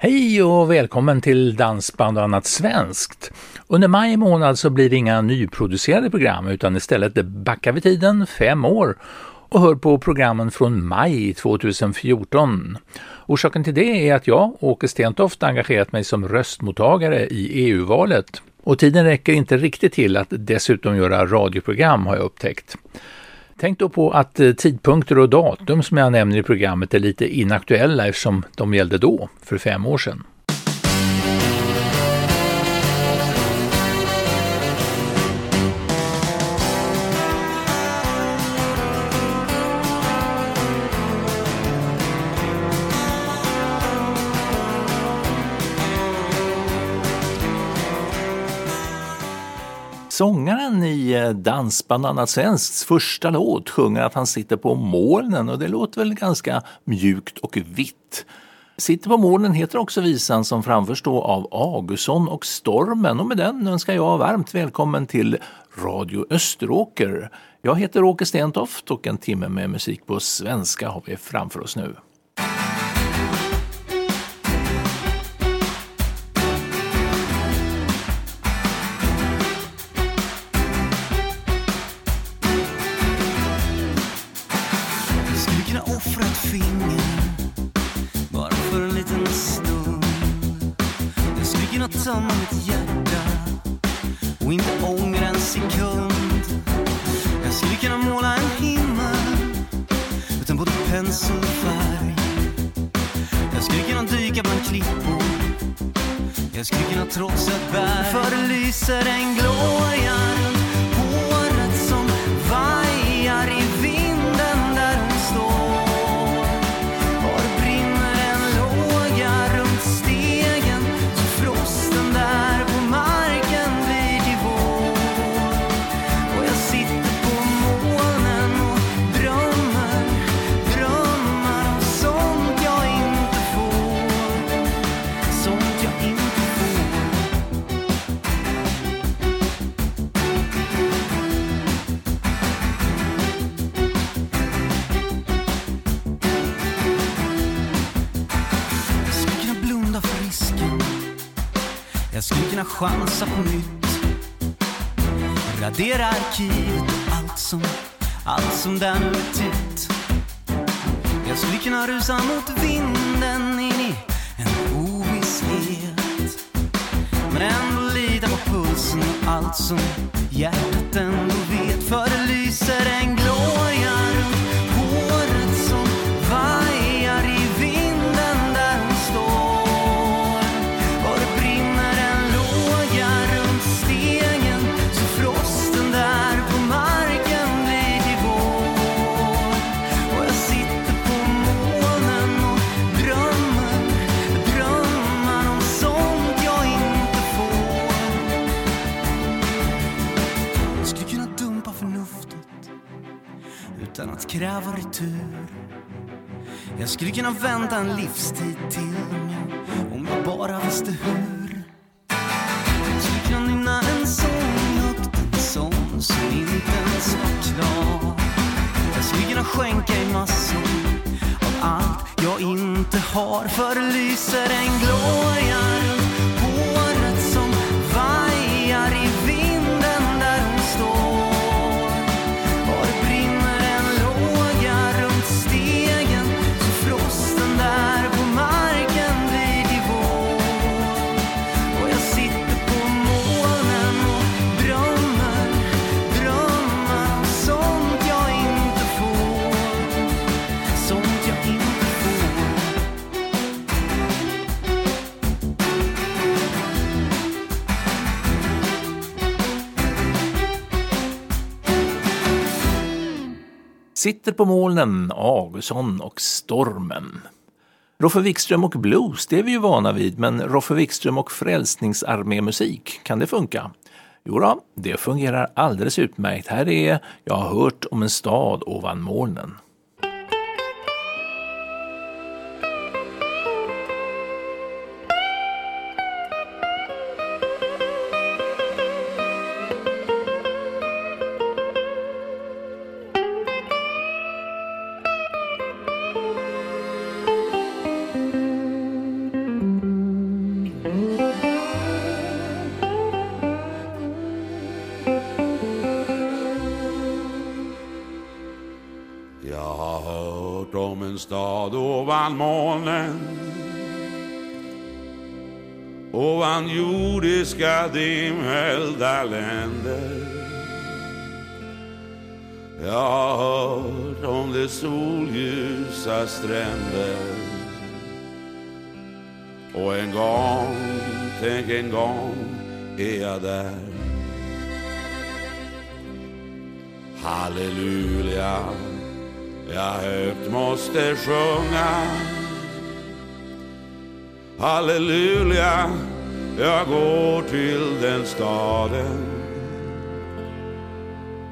Hej och välkommen till Dansband och annat svenskt. Under maj månad så blir det inga nyproducerade program utan istället backar vi tiden fem år och hör på programmen från maj 2014. Orsaken till det är att jag, Åke Stentoft, engagerat mig som röstmottagare i EU-valet och tiden räcker inte riktigt till att dessutom göra radioprogram har jag upptäckt. Tänk då på att eh, tidpunkter och datum som jag nämner i programmet är lite inaktuella eftersom de gällde då, för fem år sedan. Sångaren i eh, Dansband Anna svensks första låt sjunger att han sitter på molnen och det låter väl ganska mjukt och vitt. Sitter på molnen heter också visan som framförs då av Augustsson och Stormen och med den önskar jag varmt välkommen till Radio Österåker. Jag heter Åke Stentoft och en timme med musik på svenska har vi framför oss nu. Jag skulle kunna trotsa ett För lyser en glöd chansa på nytt. Radera arkivet och allt som, allt som där nu är titt. Jag skulle kunna rusa mot vinden in i en ovisshet. Men ändå lida på pulsen och allt som hjärtat kräver tur. Jag skulle kunna vänta en livstid till om jag, om jag bara visste hur. Jag skulle kunna nynna en sång högt, en sång som inte ens var klar. Jag skulle kunna skänka i massor av allt jag inte har. För lyser en gloria Sitter på molnen, Augustsson och Stormen. Roffe Wikström och blues, det är vi ju vana vid, men Roffe Wikström och Frälsningsarmémusik, kan det funka? Jo då, det fungerar alldeles utmärkt. Här är Jag har hört om en stad ovan molnen. Jordiska dimhöljda länder. Jag har hört om de solljusa stränder. Och en gång, tänk en gång är jag där. Halleluja, jag högt måste sjunga. Halleluja, jag går till den staden.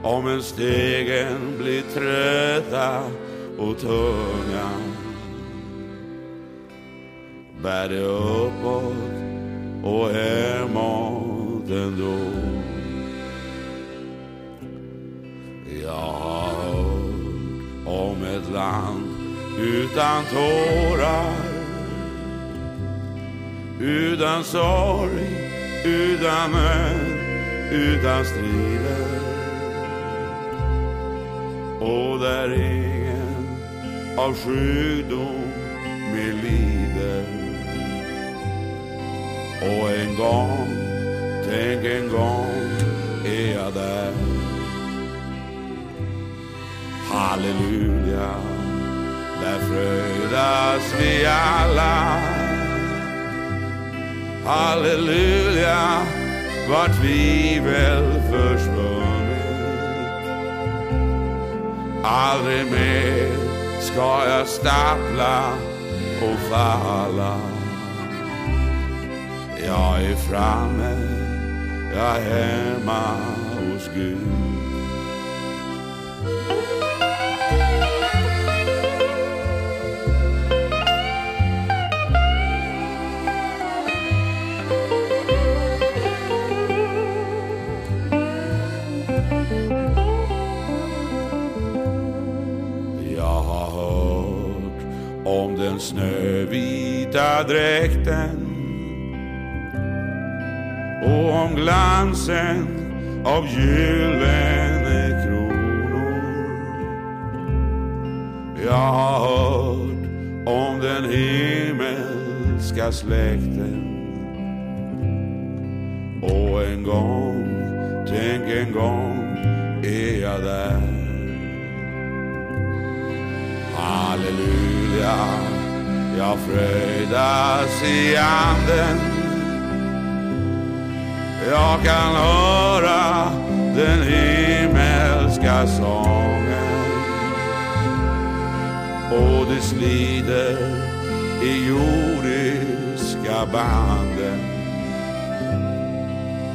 Om en stegen blir trötta och tunga bär det uppåt och hemåt ändå Jag har hört om ett land utan tårar utan sorg, utan nöd, utan strider. Och där ingen av sjukdom mer lider. Och en gång, tänk en gång är jag där. Halleluja, där fröjdas vi alla. Halleluja, vart tvivel försvunnit. Aldrig mer ska jag stappla och falla. Jag är framme, jag är hemma hos Gud. Den snövita dräkten. Och om glansen av gyllene kronor. Jag har hört om den himmelska släkten. Och en gång, tänk en gång är jag där. Halleluja, jag fröjdas i anden. Jag kan höra den himmelska sången. Och det slider i jordiska banden.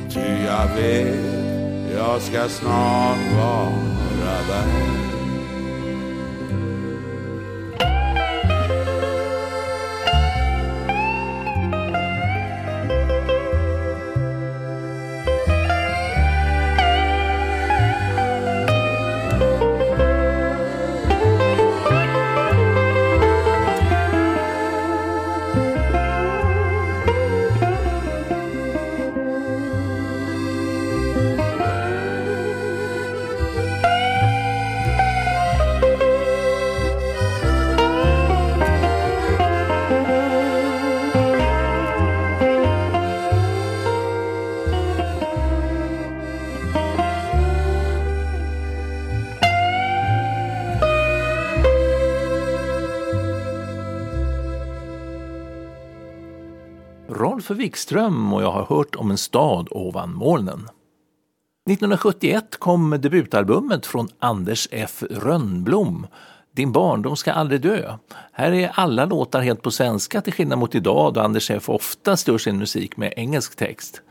Ty jag vet, jag ska snart vara där. Rolf Wikström och jag har hört om en stad ovan molnen. 1971 kom debutalbumet från Anders F Rönnblom, Din barndom ska aldrig dö. Här är alla låtar helt på svenska till skillnad mot idag då Anders F ofta stör sin musik med engelsk text.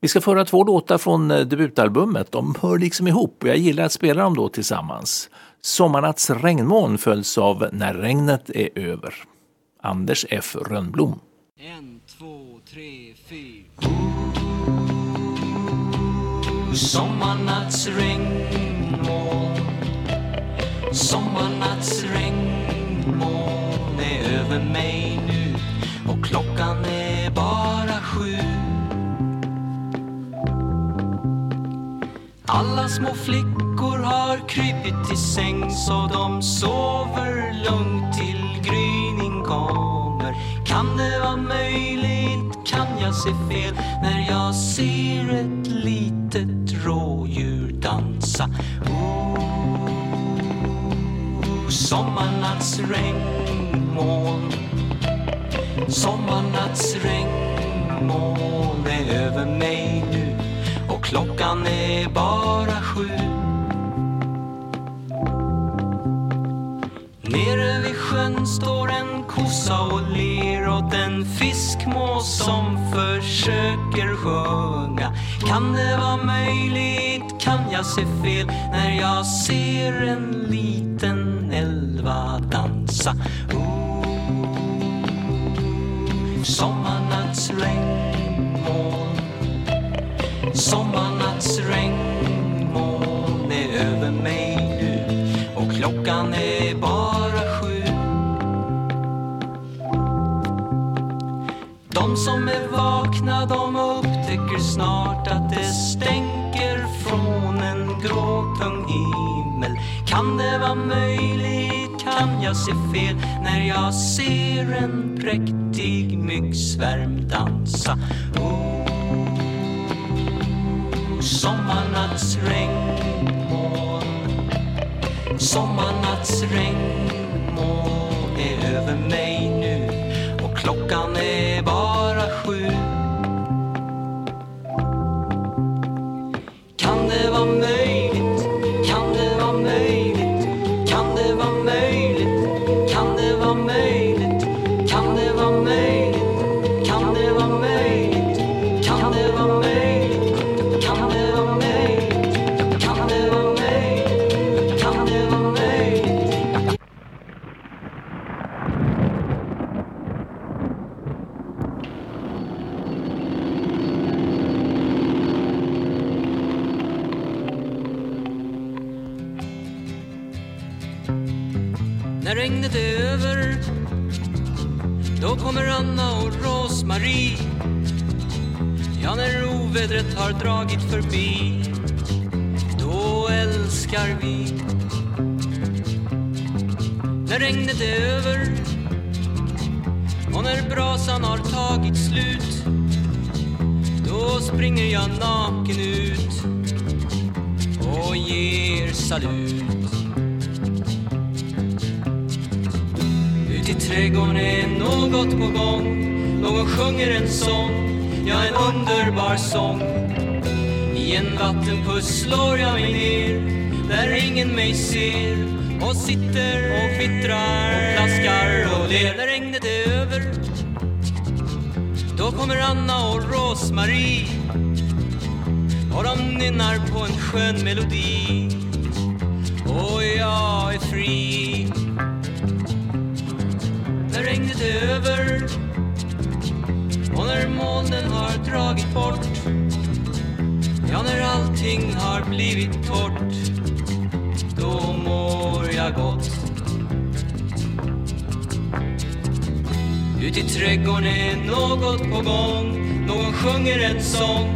Vi ska föra två låtar från eh, debutalbumet. De hör liksom ihop och jag gillar att spela dem då tillsammans. Sommarnatts regnmoln följs av När regnet är över. Anders F Rönnblom. En, fyra. Sommarnatts regnmoln Sommarnatts regnmoln är över mig nu och klockan är bara sju Alla små flickor har krypit till säng så de sover lugnt till gryning kommer. Kan det vara möjligt? Jag se fel när jag ser ett litet rådjur dansa? Oh, sommarnattsregnmoln Sommarnattsregnmoln är över mig nu och klockan är bara sju. Nere vid sjön står en kossa och ler åt en fiskmås som försöker sjunga. Kan det vara möjligt? Kan jag se fel när jag ser en liten elva dansa? Oh, sommarnatts regnmoln snart att det stänker från en gråtung himmel. Kan det vara möjligt? Kan jag se fel när jag ser en präktig myggsvärm dansa? Oh, sommarnattsregnmoln är över mig nu och klockan är bara sju. Har dragit förbi. Då älskar vi. När regnet är över Och när brasan har tagit slut Då springer jag naken ut Och ger salut. Ut i trädgården är något på gång Någon sjunger en sång, ja en underbar sång. I en vattenpuss slår jag mig ner Där ingen mig ser Och sitter och kvittrar och plaskar och ler När regnet är över. Då kommer Anna och Rosmarie Och de nynnar på en skön melodi. Och jag är fri. När regnet är över och när molnen har dragit bort Ja, när allting har blivit torrt då mår jag gott. Ut i trädgården är något på gång Någon sjunger en sång,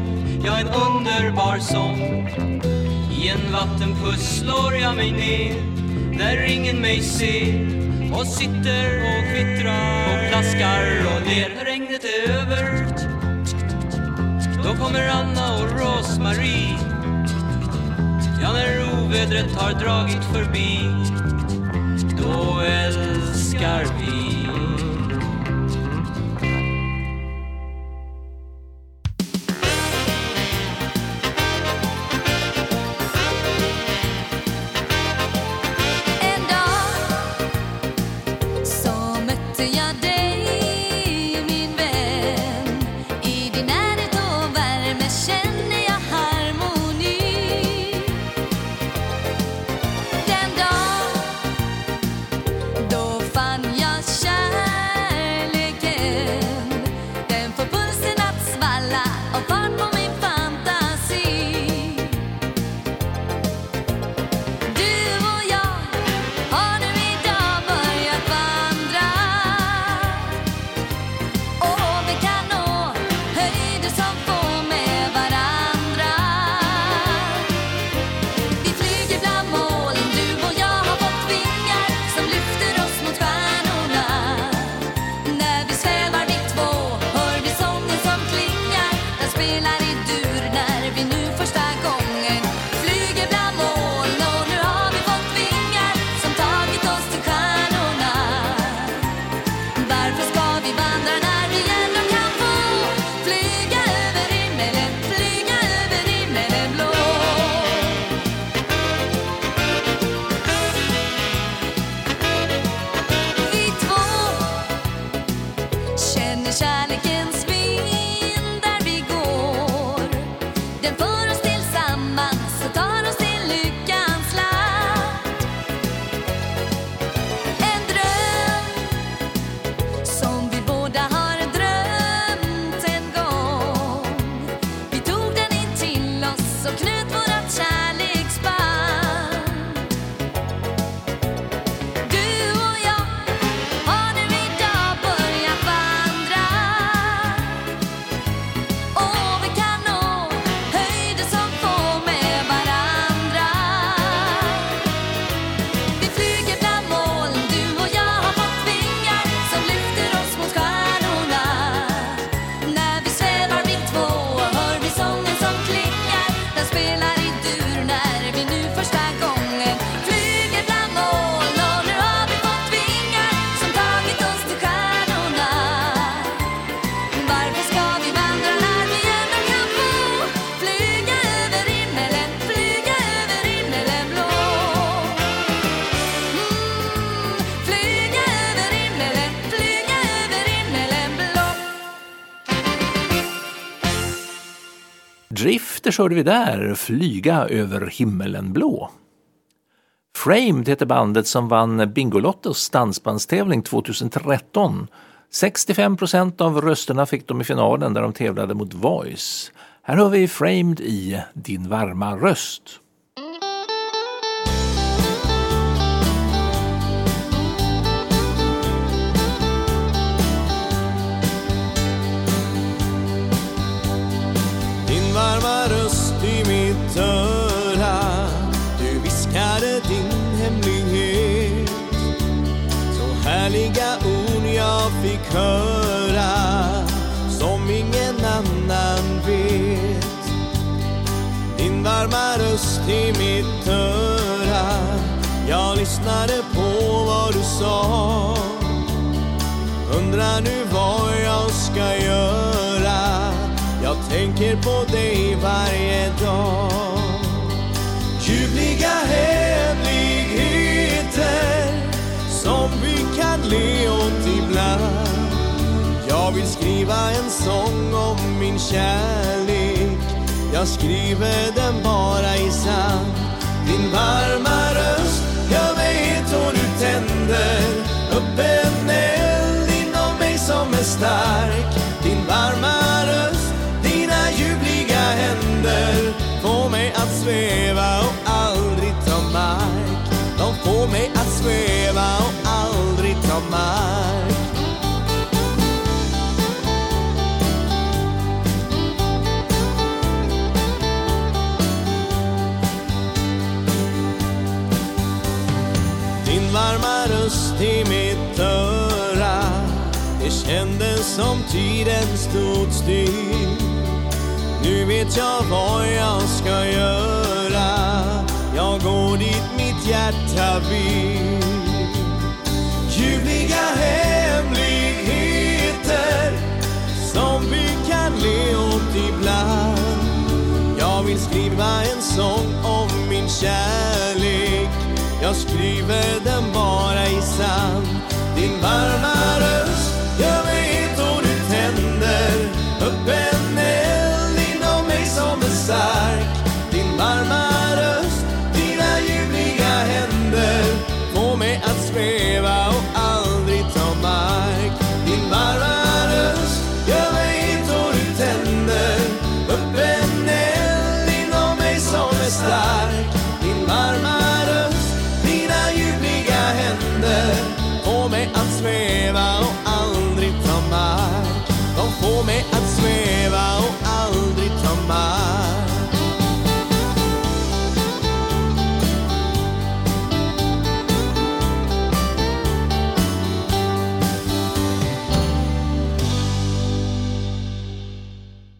ja en underbar sång. I en vattenpuss slår jag mig ner Där ingen mig ser och sitter och kvittrar och plaskar och ler. Då kommer Anna och Rosmarie. Ja, när ovädret har dragit förbi Då älskar vi Drifters hörde vi där, Flyga över himmelen blå. Framed heter bandet som vann Bingolottos dansbandstävling 2013. 65 procent av rösterna fick de i finalen där de tävlade mot Voice. Här hör vi Framed i Din varma röst. Härliga ord jag fick höra Som ingen annan vet. Din varma röst i mitt öra Jag lyssnade på vad du sa. Undrar nu vad jag ska göra Jag tänker på dig varje dag. Ljuvliga hemligheter Som vi le åt ibland Jag vill skriva en sång om min kärlek. Jag skriver den bara i sand Din varma röst, jag vet och du tänder upp en eld inom mig som är stark. Din varma röst, dina ljuvliga händer får mig att sväva och aldrig ta mark. De får mig att sväva och aldrig mark Din varma röst i mitt öra Det kändes som tiden stod still. Nu vet jag vad jag ska göra Jag går dit mitt hjärta vill. Ljuvliga hemligheter Som vi kan le åt ibland. Jag vill skriva en sång om min kärlek. Jag skriver den bara i sand. Din varma röst, gör mig het och du tänder. Upp en eld inom mig som är stark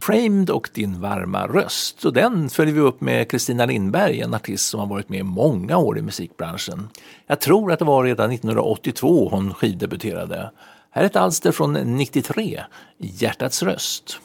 Framed och din varma röst. Och den följer vi upp med Kristina Lindberg, en artist som har varit med i många år i musikbranschen. Jag tror att det var redan 1982 hon skivdebuterade. Här är ett alster från 93, Hjärtats röst.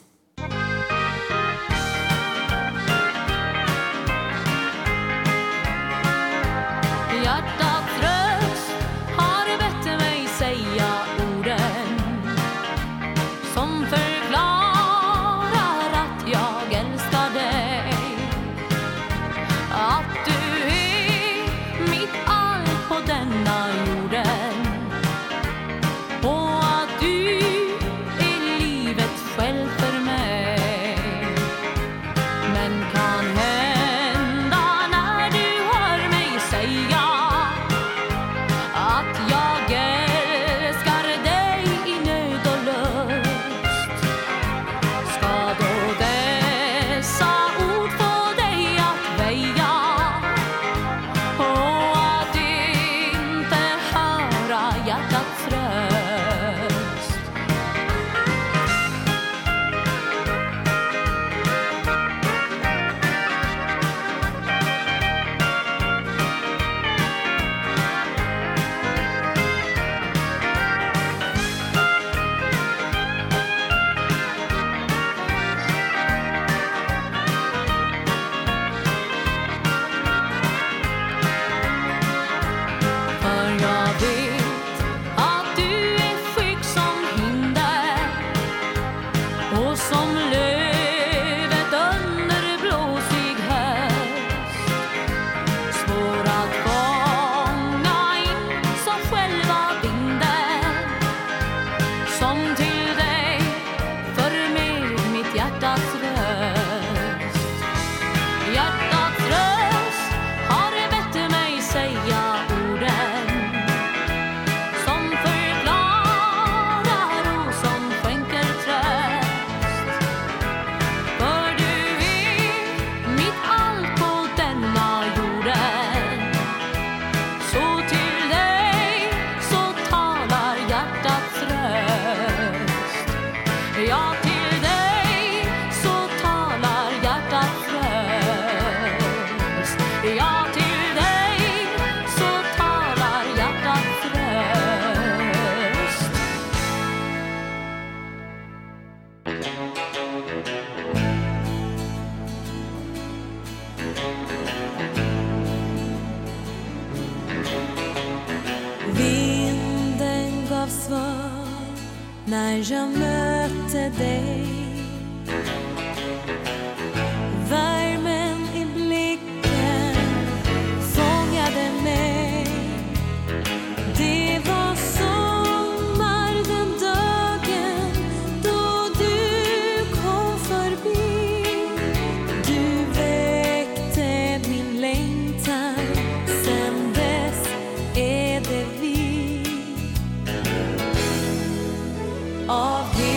Av hela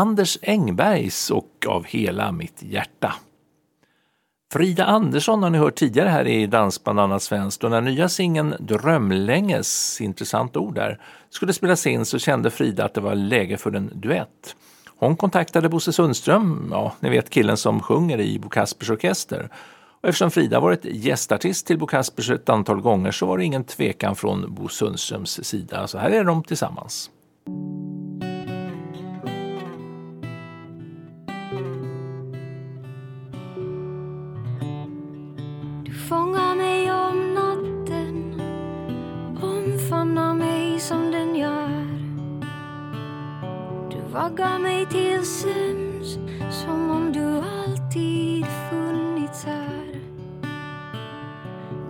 Anders Engbergs och Av hela mitt hjärta. Frida Andersson har ni hört tidigare här i Dansband annat svenskt och när nya singeln Drömlänges, intressant ord där, skulle spelas in så kände Frida att det var läge för en duett. Hon kontaktade Bosse Sundström, ja, ni vet killen som sjunger i Bo Kaspers Orkester. Och eftersom Frida varit gästartist till Bo Kaspers ett antal gånger så var det ingen tvekan från Bo Sundströms sida. Så här är de tillsammans. Fångar mig om natten. Omfamnar mig som den gör. Du vaggar mig till sömns Som om du alltid funnits här.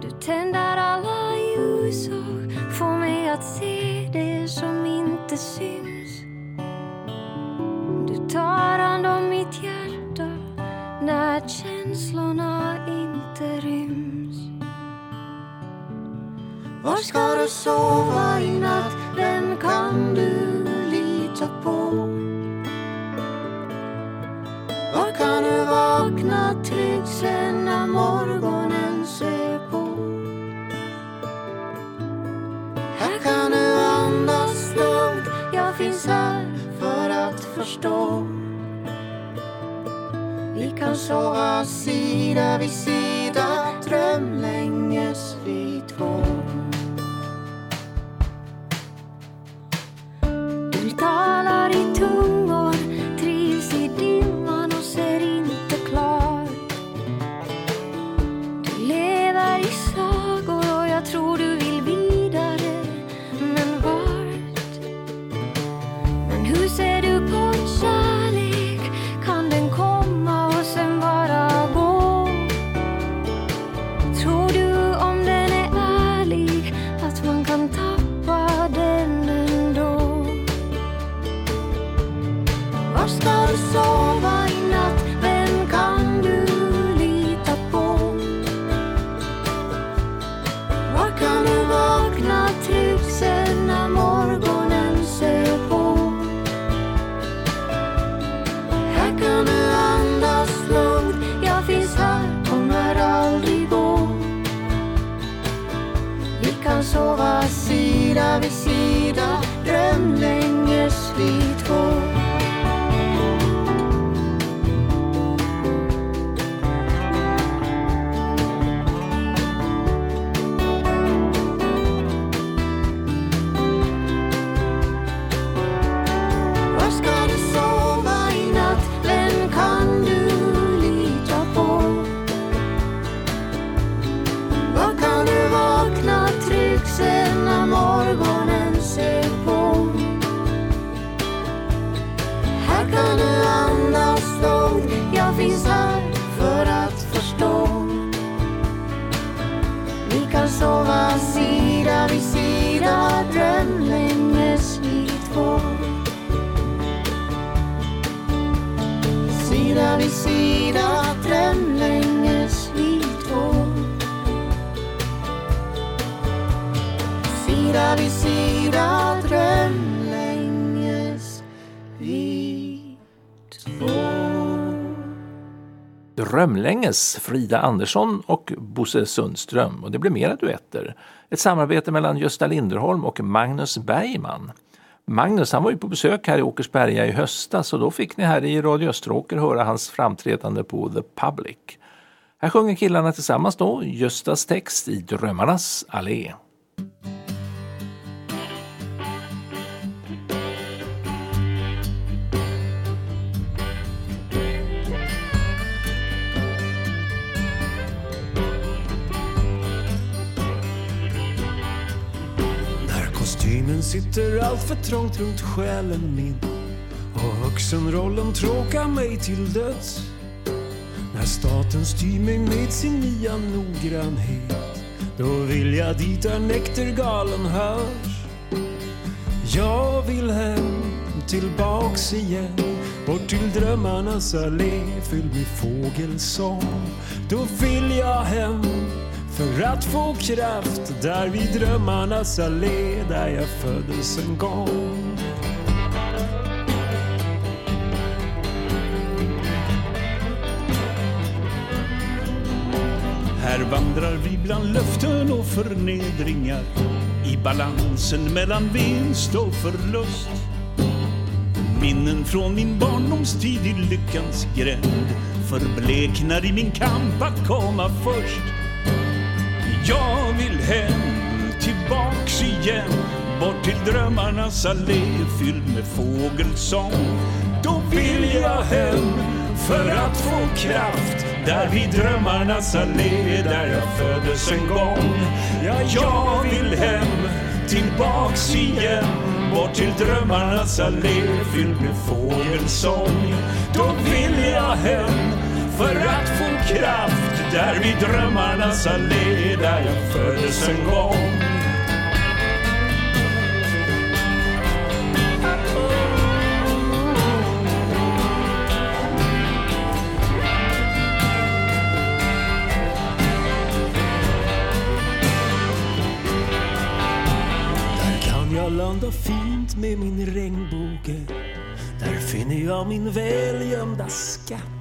Du tänder alla ljus och får mig att se det som inte syns. Du tar hand om mitt hjärta när känslorna inte återryms. Var ska du sova i natt? Vem kan du lita på? Var kan du vakna trygg sen när morgonen ser på? Här kan du andas lugnt, jag finns här för att förstå. Vi kan sova sida vid sida Drömlänges Frida Andersson och Bosse Sundström och det blir mera duetter. Ett samarbete mellan Gösta Linderholm och Magnus Bergman. Magnus han var ju på besök här i Åkersberga i höstas och då fick ni här i Radio Österåker höra hans framträdande på The Public. Här sjunger killarna tillsammans då Göstas text i Drömmarnas allé. Den sitter allt för trångt runt själen min och vuxenrollen tråkar mig till döds. När staten styr mig med sin nya noggrannhet då vill jag dit där näktergalen hörs. Jag vill hem, tillbaks igen Bort till drömmarnas allé fylld med fågelsång Då vill jag hem för att få kraft Där vid drömmarnas allé där jag föddes en gång Här vandrar vi bland löften och förnedringar i balansen mellan vinst och förlust. Minnen från min barndomstid i lyckans gränd förbleknar i min kamp att komma först. Jag vill hem, tillbaks igen bort till drömmarnas allé fylld med fågelsång. Då vill jag hem för att få kraft där vid drömmarnas allé där jag föddes en gång. Ja, jag vill hem, tillbaks igen bort till drömmarnas allé fylld med fågelsång. Då vill jag hem för att få kraft där vid drömmarnas allé där jag föddes en gång. Där kan jag landa fint med min regnbåge Där finner jag min välgömda skatt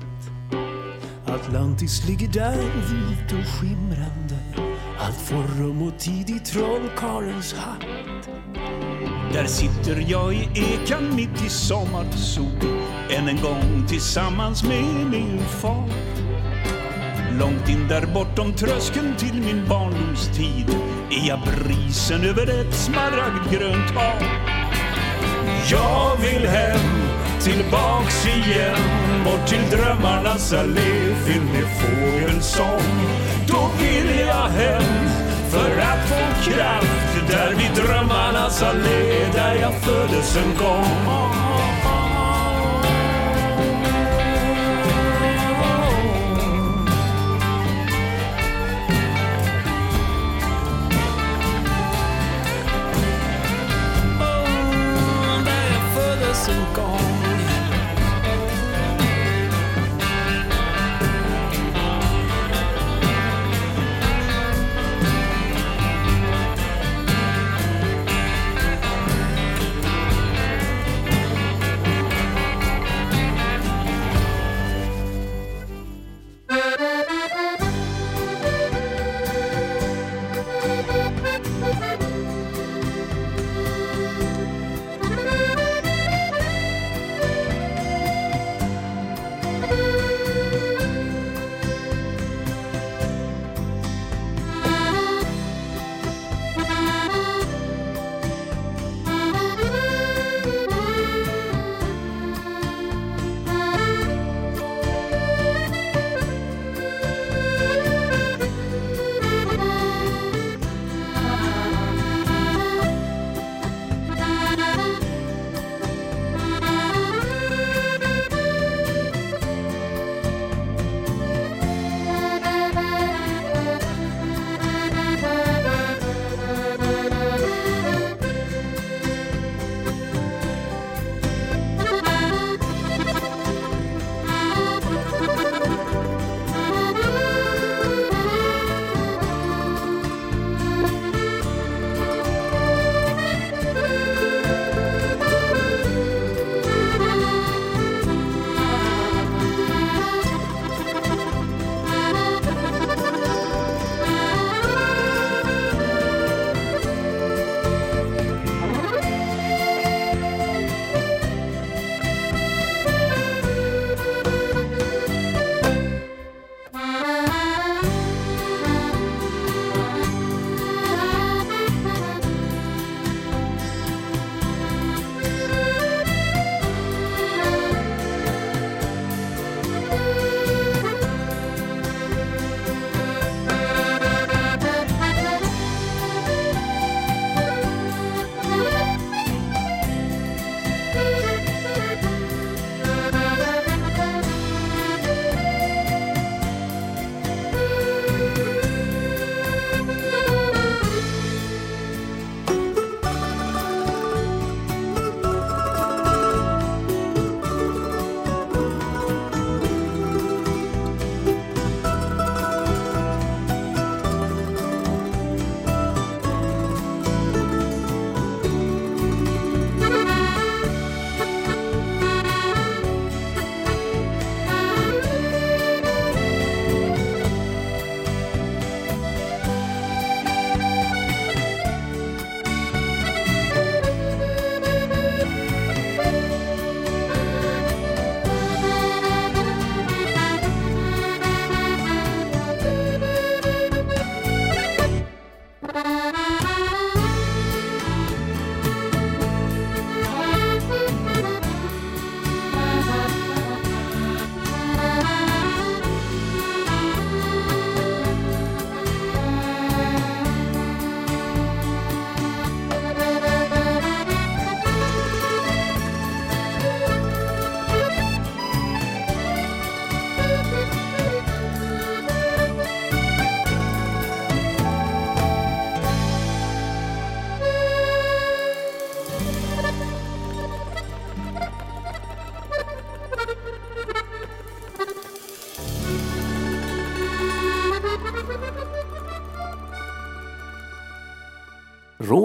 Atlantis ligger där vit och skimrande Allt får rum och tid i trollkarlens hatt. Där sitter jag i ekan mitt i sommarsol än en gång tillsammans med min far. Långt in där bortom tröskeln till min barndomstid är jag brisen över ett smaragdgrönt hav. Jag vill hem, tillbaks igen Bort till drömmarnas allé. Fylld med fågelsång Då vill jag hem för att få kraft. Där vid drömmarnas allé där jag föddes en gång.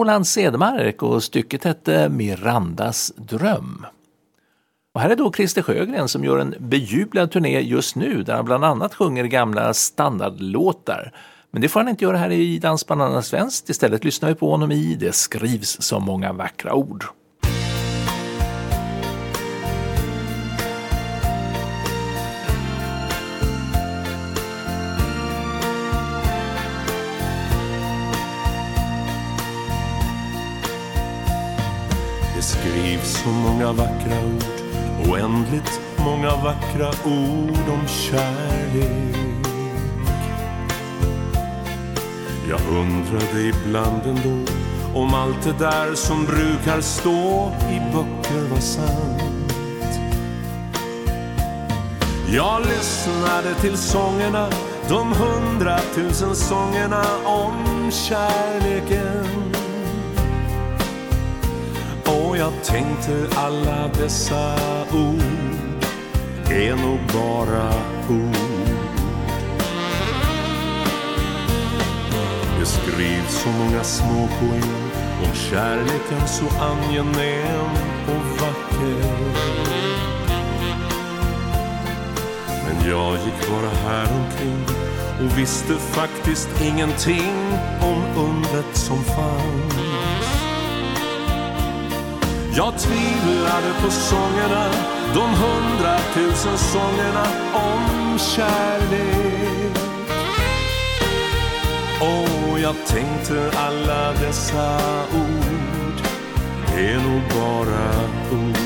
Roland Cedermark och stycket hette Mirandas dröm. Och här är då Christer Sjögren som gör en bejublad turné just nu där han bland annat sjunger gamla standardlåtar Men det får han inte göra här i Dansbandarna Svenskt. Istället lyssnar vi på honom i Det skrivs så många vackra ord. Skrivs så många vackra ord. Oändligt många vackra ord om kärlek. Jag undrade ibland ändå om allt det där som brukar stå i böcker var sant. Jag lyssnade till sångerna, de hundratusen sångerna om kärleken. Och jag tänkte alla dessa ord är nog bara ord. Det skrivs så många små poäng om kärleken så angenäm och vacker. Men jag gick bara här omkring och visste faktiskt ingenting om undret som fanns. Jag tvivlade på sångerna, de hundratusen sångerna om kärlek. Och jag tänkte alla dessa ord är nog bara ord.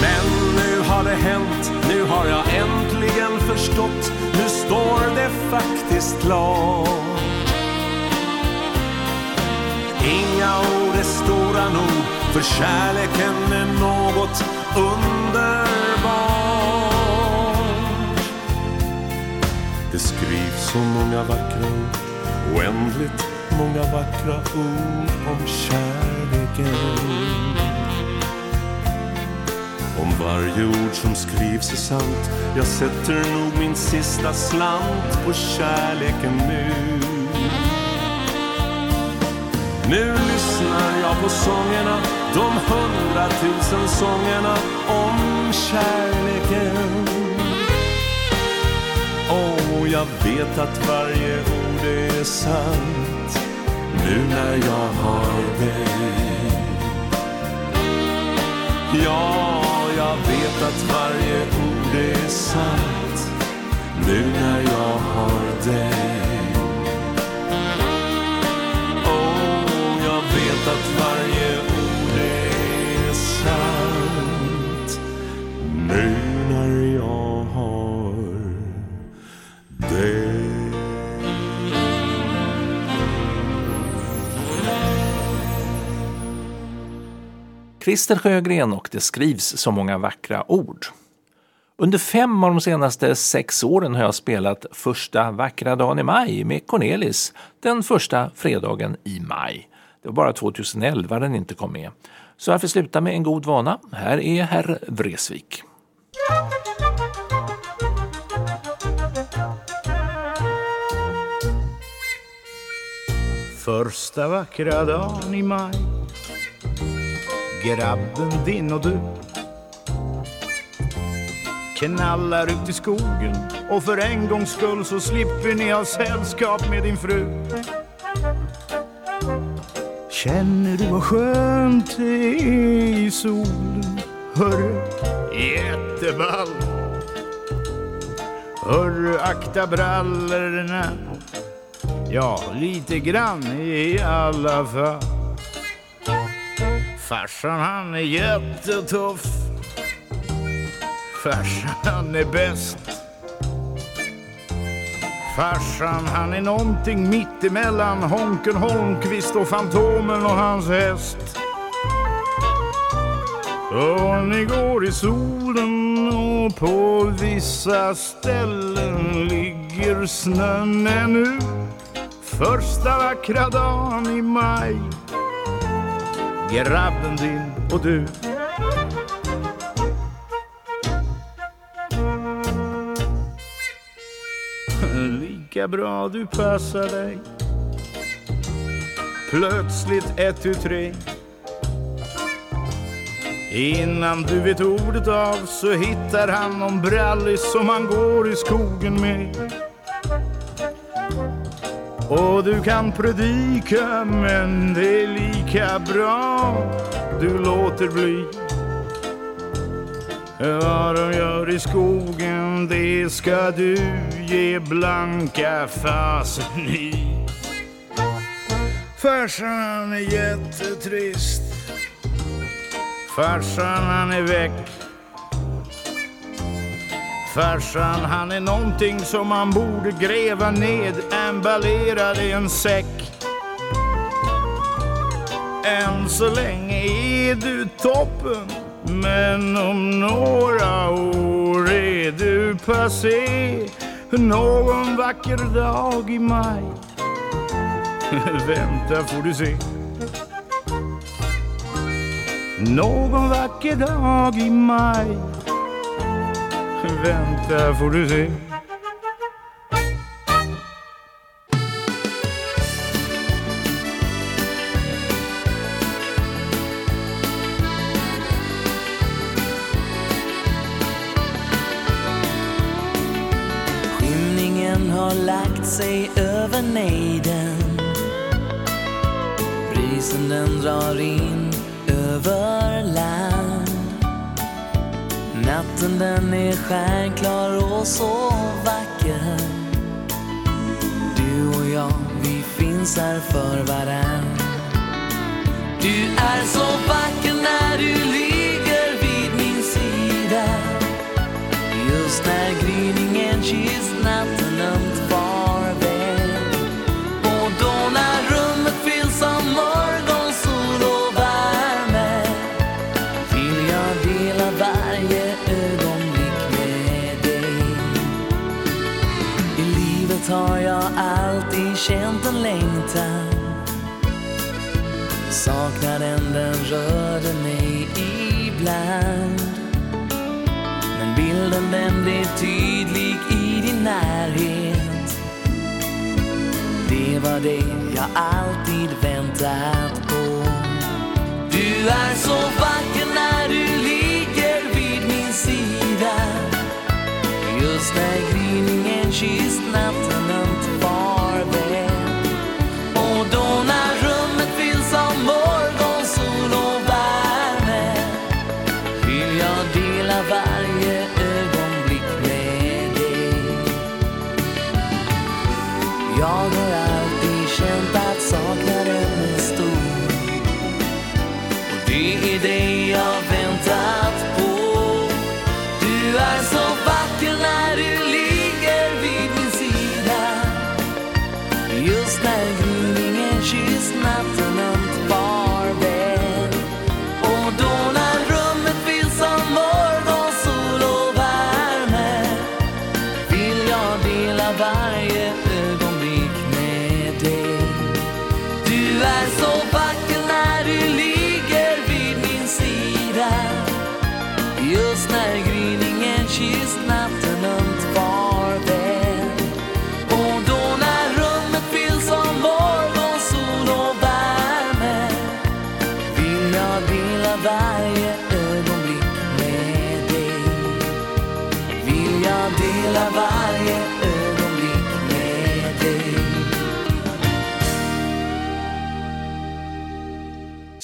Men nu har det hänt, nu har jag äntligen förstått, nu står det faktiskt klart. Inga ord är stora nog för kärleken är något underbart. Det skrivs så många vackra ord, oändligt många vackra ord om kärleken. Om varje ord som skrivs är sant, jag sätter nog min sista slant på kärleken nu. Nu lyssnar jag på sångerna, de hundratusen sångerna om kärleken. Och jag vet att varje ord är sant nu när jag har dig. Ja, jag vet att varje ord är sant nu när jag har dig. Vet att varje ord är sant nu när jag har dig. Christer Sjögren och Det skrivs så många vackra ord. Under fem av de senaste sex åren har jag spelat Första vackra dagen i maj med Cornelis den första fredagen i maj. Det var bara 2011 den inte kom med. Så jag får sluta med en god vana. Här är herr Vresvik. Första vackra dagen i maj Grabben din och du Knallar ut i skogen och för en gångs skull så slipper ni ha sällskap med din fru Känner du vad skönt det är i solen? Hörru, jätteball Hörru, akta brallorna? Ja, lite grann i alla fall. Farsan han är jättetuff. Farsan han är bäst. Farsan han är nånting mittemellan Honken Holmqvist och Fantomen och hans häst. Och ni går i solen och på vissa ställen ligger snön ännu. Första vackra dagen i maj. Grabben din och du. Lika bra du passar dig Plötsligt ett, tu, tre Innan du vet ordet av så hittar han någon brallis som han går i skogen med. Och du kan predika men det är lika bra du låter bli. Vad de gör i skogen det ska du ge blanka fasen i. Farsan han är jättetrist. Farsan han är väck. Farsan han är någonting som man borde gräva ned emballerad i en säck. Än så länge är du toppen men om några år är du passé någon vacker dag i maj. Vänta får du se. Någon vacker dag i maj. Vänta får du se. Sig över nejden. Brisen den drar in över land. Natten den är stjärnklar och så vacker. Du och jag, vi finns här för varann. Du är så vacker när du ligger vid min sida. Just när gryningen kysser känt en längtan. Saknaden den rörde mig ibland. Men bilden den blev tydlig i din närhet. Det var det jag alltid väntat på. Du är så vacker när du ligger vid min sida. Just när gryningen kysst natten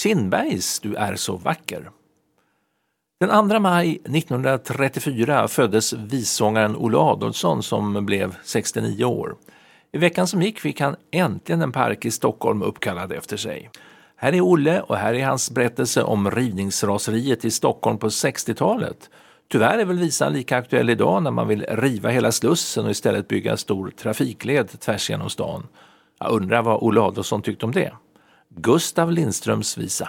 Kindbergs Du är så vacker. Den 2 maj 1934 föddes vissångaren Olle Adolphson som blev 69 år. I veckan som gick fick han äntligen en park i Stockholm uppkallad efter sig. Här är Olle och här är hans berättelse om rivningsraseriet i Stockholm på 60-talet. Tyvärr är väl visan lika aktuell idag när man vill riva hela Slussen och istället bygga en stor trafikled tvärs genom stan. Jag undrar vad Olle Adolphson tyckte om det. Gustav Lindströms visa.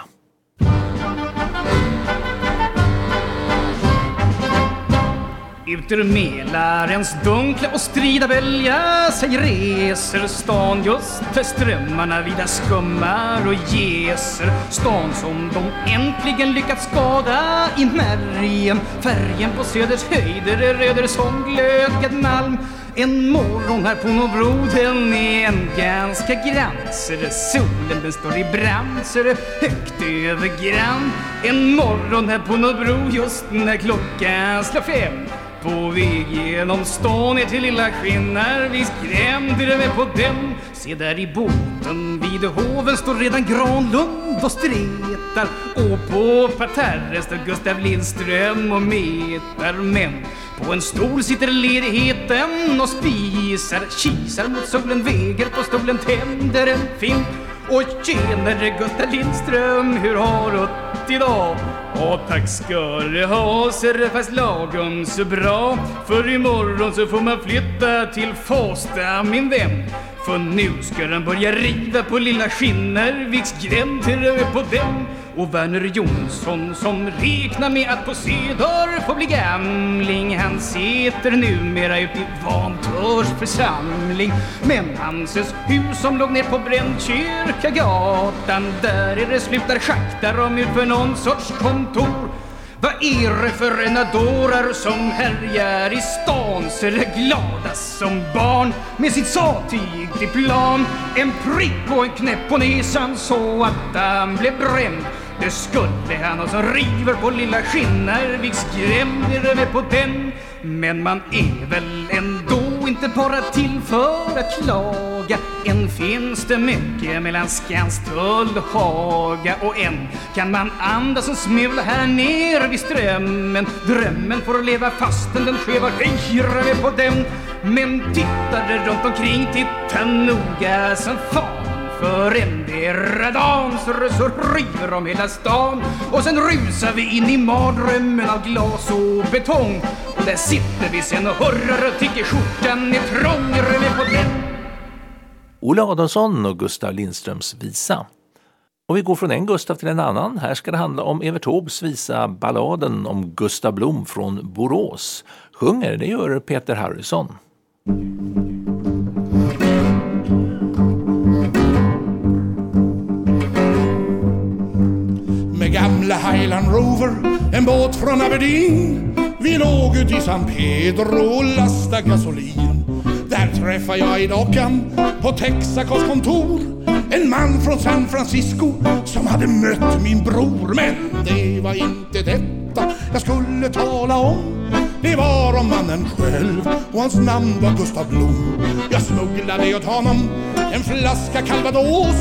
Ut ur Mälarens dunkla och strida bälga sig reser stan just för strömmarna vida skummar och jäser stan som de äntligen lyckats skada i märgen. Färgen på söders höjder är röder som glödgad malm. En morgon här på Norrbro, den är en ganska grann. Så det solen den står i brand, så det högt över grann. En morgon här på Norrbro, just när klockan slår fem. På väg genom stan ner till lilla Skinnarvi skrämde det med på den. Se där i båten vid hoven står redan Granlund och stretar. Och på parterren står Gustav Lindström och metar. Men på en stol sitter ledigheten och spisar. Kisar mot solen, väger på stolen, tänder en film. Och tjenare Gustav Lindström, hur har du det idag? Ja, tack ska du ha, ser det fast lagom så bra. För imorgon så får man flytta till Fasta, min vän. För nu ska den börja riva på lilla Skinnerviks gränd till över på den. Och Verner Jonsson som räknar med att på Söder få bli gamling. Han sitter numera ute i Vantörs församling Men Hanses hus som låg ner på Brännkyrkagatan. Där är det slutar schaktar om ut för någon sorts kontor. Vad är det för renadorer som härjar i stan? Så det glada som barn med sitt satyg till plan. En prick och en knäpp på näsan så att han blev bränd det skulle han och som river på lilla Skinnarviks gränd är med på den Men man är väl ändå inte bara till för att klaga. Än finns det mycket mellan Skanstull och Haga Och än kan man andas en smula här nere vid strömmen. Drömmen får leva fastän den skevar hyra med på den Men tittar runt omkring, titta noga som fan för endera dagen så, så river de hela stan och sen rusar vi in i mardrömmen av glas och betong och där sitter vi sen och hurrar och tycker skjortan är trång med på den Olle Adolfsson och Gustav Lindströms visa. Och vi går från en Gustav till en annan. Här ska det handla om Evert Taubes visa Balladen om Gustav Blom från Borås. Sjunger, det gör Peter Harrison. Lilla Highland Rover, en båt från Aberdeen. Vi låg ut i San Pedro och lasta gasolin. Där träffade jag i dockan på Texacos kontor en man från San Francisco som hade mött min bror. Men det var inte detta jag skulle tala om. Det var om mannen själv och hans namn var Gustav Blom. Jag smugglade åt honom en flaska calvados.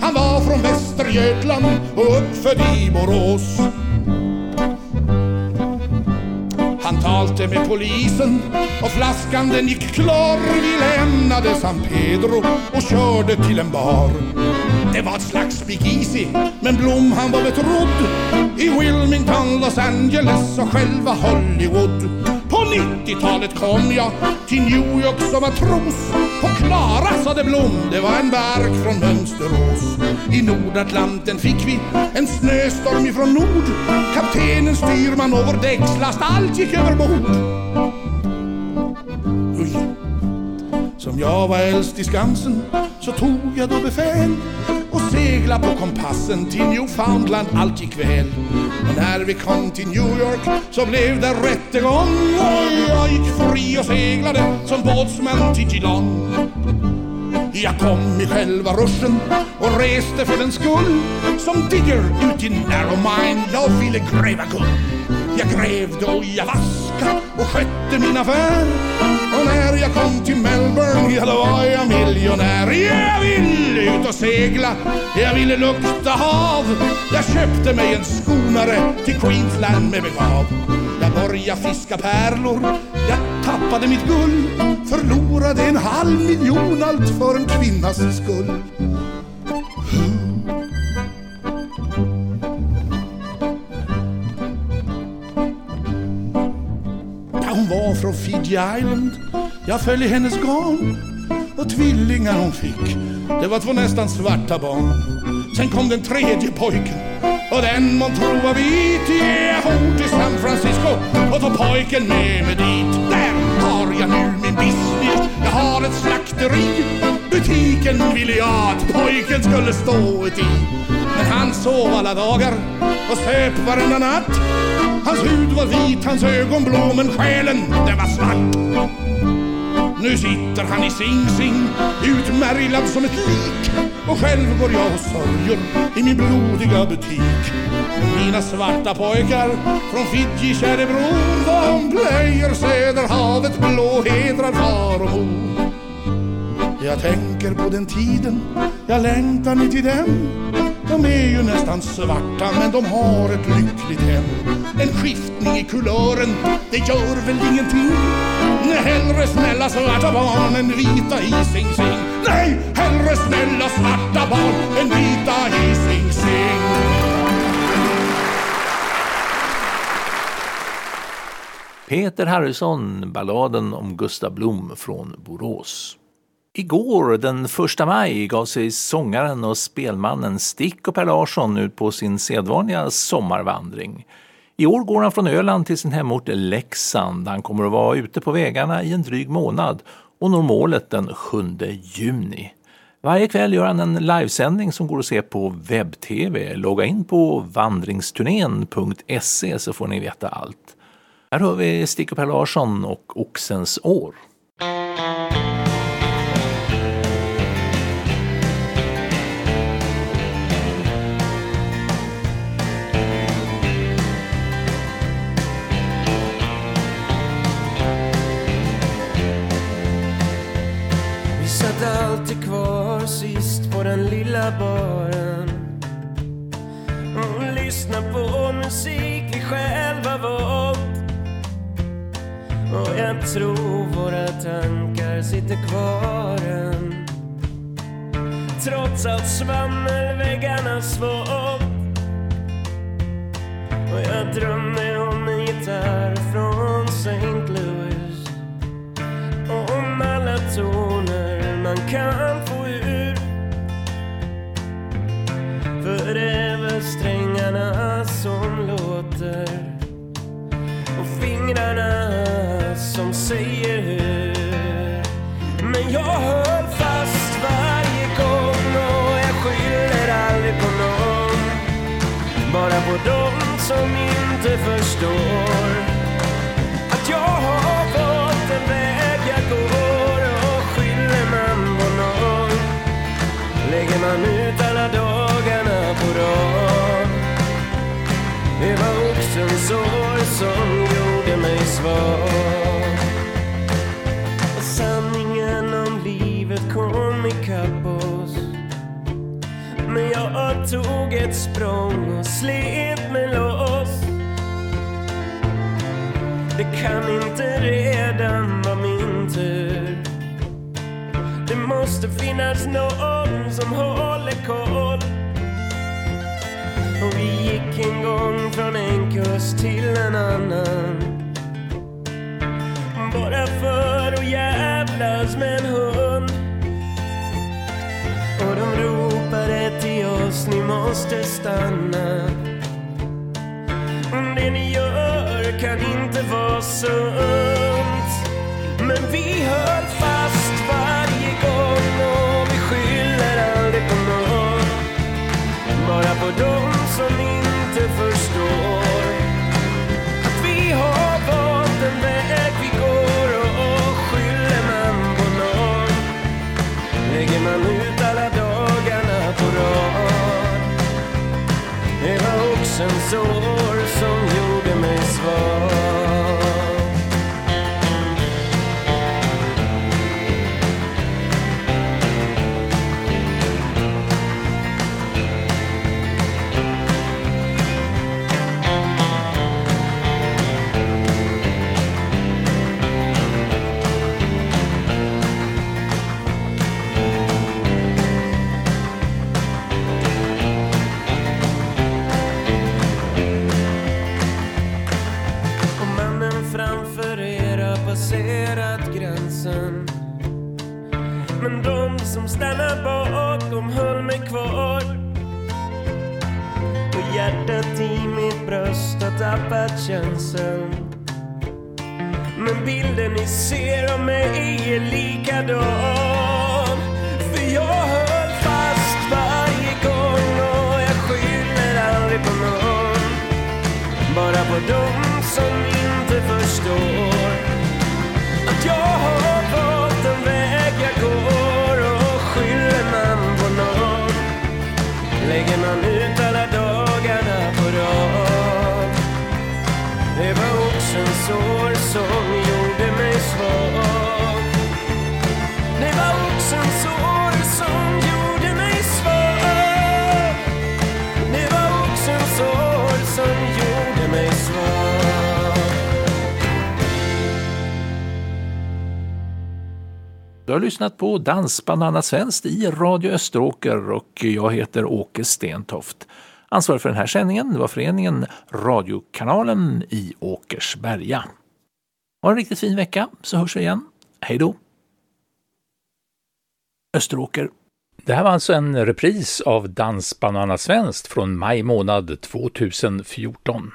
Han var från Västergötland och uppfödd i Borås. Han talte med polisen och flaskan den gick klar. Vi lämnade San Pedro och körde till en bar. Det var ett slags speakeasy, men Blom han var betrodd i Wilmington, Los Angeles och själva Hollywood. På 90-talet kom jag till New York som matros. På Klara sade Blom, det var en bark från Mönsterås. I Nordatlanten fick vi en snöstorm ifrån nord. Kaptenen, styrman och vår däckslast, allt gick överbord. Som jag var äldst i Skansen så tog jag då befäl och segla på kompassen till Newfoundland, allt gick väl. Och när vi kom till New York så blev det rättegång och jag gick fri och seglade som båtsman till Geelong. Jag kom i själva ruschen och reste för den skull Som digger ut i narrow mine, jag ville gräva guld Jag grävde och jag vaskade och skötte min affär. Och när jag kom till Melbourne, ja då var jag miljonär. Jag ville ut och segla, jag ville lukta hav. Jag köpte mig en skonare till Queensland med begav. Jag började fiska pärlor, jag tappade mitt guld. Förlorade en halv miljon allt för en kvinnas skull. Från Fiji Island. Jag föll i hennes garn Och tvillingar hon fick Det var två nästan svarta barn. Sen kom den tredje pojken. Och den man tror var vit Jag for till San Francisco. Och tog pojken med mig dit. Där har jag nu min business. Jag har ett slakteri. Butiken ville jag att pojken skulle stå i han sov alla dagar och söp varenda natt Hans hud var vit, hans ögon blå men själen den var svart Nu sitter han i Sing Sing, utmärglad som ett lik. Och själv går jag och sörjer i min blodiga butik. Mina svarta pojkar från Fiji, käre bror, de plöjer Söderhavet blå, hedrar far och mor. Jag tänker på den tiden, jag längtar ner till den. De är ju nästan svarta men de har ett lyckligt hem. En skiftning i kulören, det gör väl ingenting. Nej, hellre snälla svarta barn än vita i Sing Sing. Nej, hellre snälla svarta barn än vita i Sing Sing. Peter Harrison, balladen om Gustav Blom från Borås. Igår, den första maj, gav sig sångaren och spelmannen Stick och Per Larsson ut på sin sedvanliga sommarvandring. I år går han från Öland till sin hemort Leksand. Han kommer att vara ute på vägarna i en dryg månad och når målet den 7 juni. Varje kväll gör han en livesändning som går att se på webb-tv. Logga in på vandringsturnén.se så får ni veta allt. Här hör vi Stick och Per Larsson och Oxens år. Lilla baren och lyssna på musik vi själva valt. Och jag tror våra tankar sitter kvar än. Trots allt svammelväggarna svalt. Och jag drömde om en gitarr från St. Louis. Och om alla toner man kan För det är väl strängarna som låter och fingrarna som säger hur. Men jag höll fast varje gång och jag skyller aldrig på någon. Bara på dem som inte förstår att jag har valt en väg jag går och skyller man på någon lägger man ut alla dagar Det var oxens sorg som gjorde mig svag. Och sanningen om livet kom ikapp oss. Men jag tog ett språng och slet mig loss. Det kan inte redan vara min tur. Det måste finnas någon som har gång från en kust till en annan. Bara för att jävlas med en hund. Och de ropade till oss, ni måste stanna. Det ni gör kan inte vara sunt. Men vi höll fast varje gång och vi skyller aldrig på någon. Bara på dem som inte förstår var oxens lyssnat på Dansband svenskt i Radio Österåker och jag heter Åke Stentoft. Ansvarig för den här sändningen var föreningen Radiokanalen i Åkersberga. Ha en riktigt fin vecka så hörs vi igen. Hej då! Österåker. Det här var alltså en repris av Dansband svenskt från maj månad 2014.